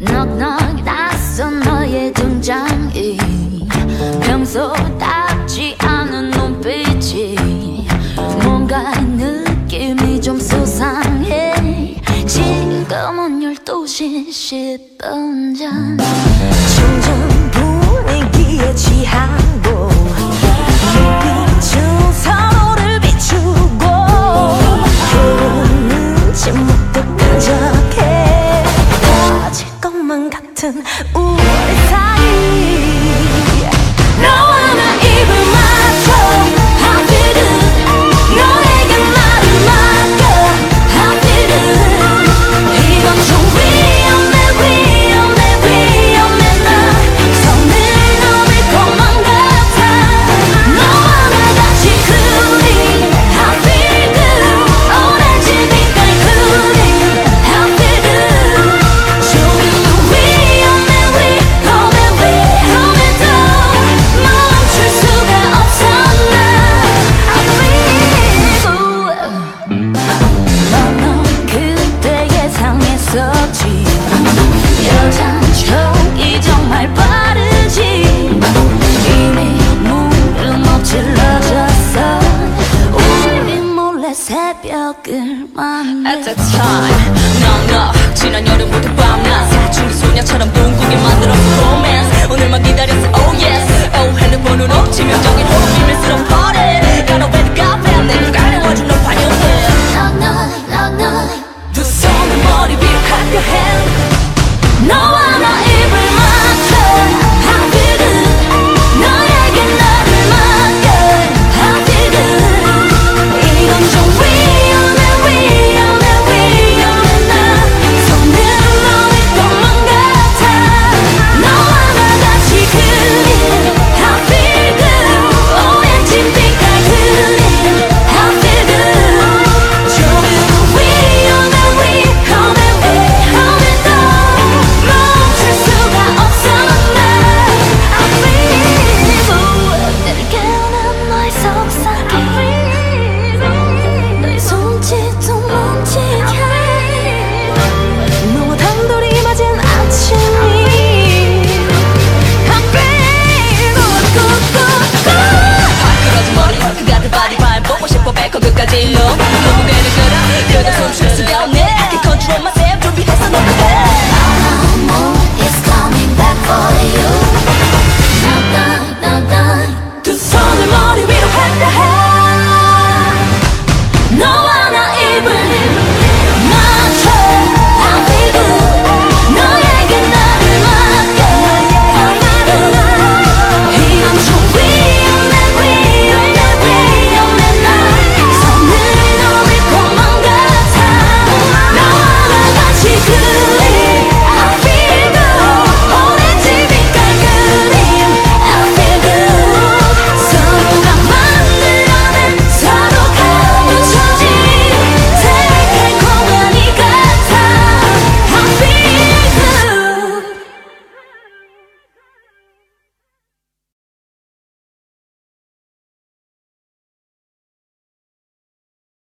넉넉 낯선 너의 등장이. 평소답지 않은 눈빛이 뭔가 느낌이 좀 수상해. 지금은 12시 10분 전 충전. 要讲究一种买 your hand. No